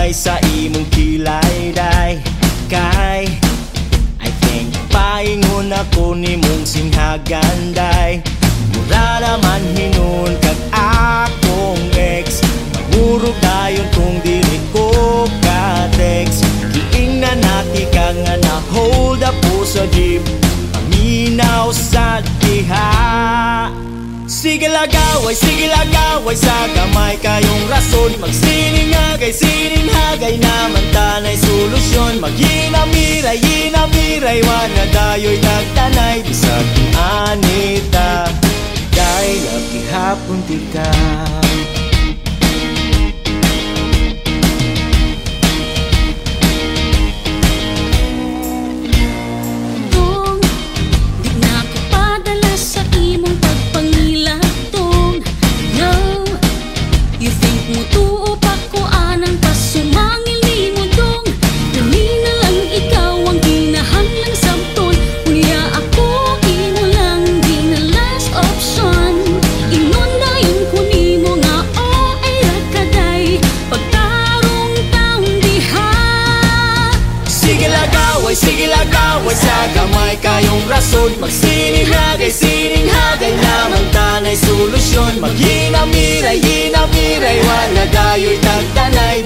may sa imong kilay day Kay I think paingon ako ni mong singhagan day Mura naman hinun kag akong ex. Magurog dayon kung dili ko ka-text. Kiing na nati ka nga na hold up po sa jeep. Paminaw sa dihan Sige lagaway, sige lagaway Sa gamay kayong rason. Magsining hagay, sining hagay Naman tanay solusyon. Maginamiray, inamiray Wana dayo'y nagtanay. Di sa anita Dahil lagi hapon tika lagaway, sige lagaway Sa gamay kayong rason. Magsining hagay, sining hagay Naman tanay solusyon. Maghinamiray, hinamiray Wala dayo'y tagtanay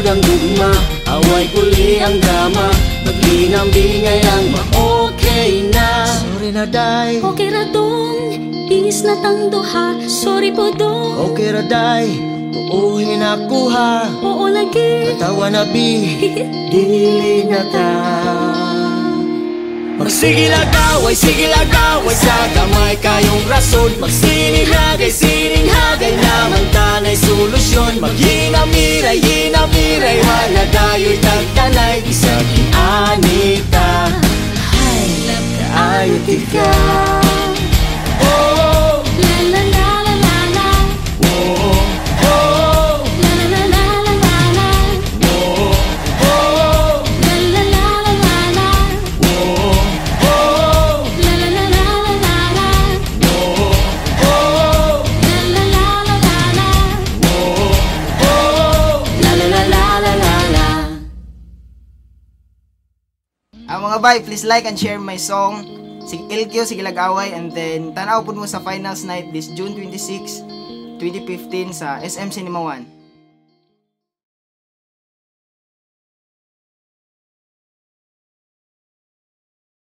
Yun ang gugma Away kuli ang drama. Maglinang bingay ang ma-okay na. Sorry na day. Okay ra dong. Peace na tang duha. Sorry po dong. Okay ra day. Tuuhin ako ha. Oo lagi. Katawa na bi Dili na ta Magsige lagaway, sige lagaway Sa gamay kayong rason. Magsining hagay, sining hagay Naman tanay solusyon. Maghinamiray, hinamiray Wala dayo'y tagtanay Di sa anita Ay, love ka Ah, mga bay, please like and share my song. Sige, LQ, sige lag-away. And then, tanaw po mo sa finals night this June 26, 2015 sa SM Cinema 1.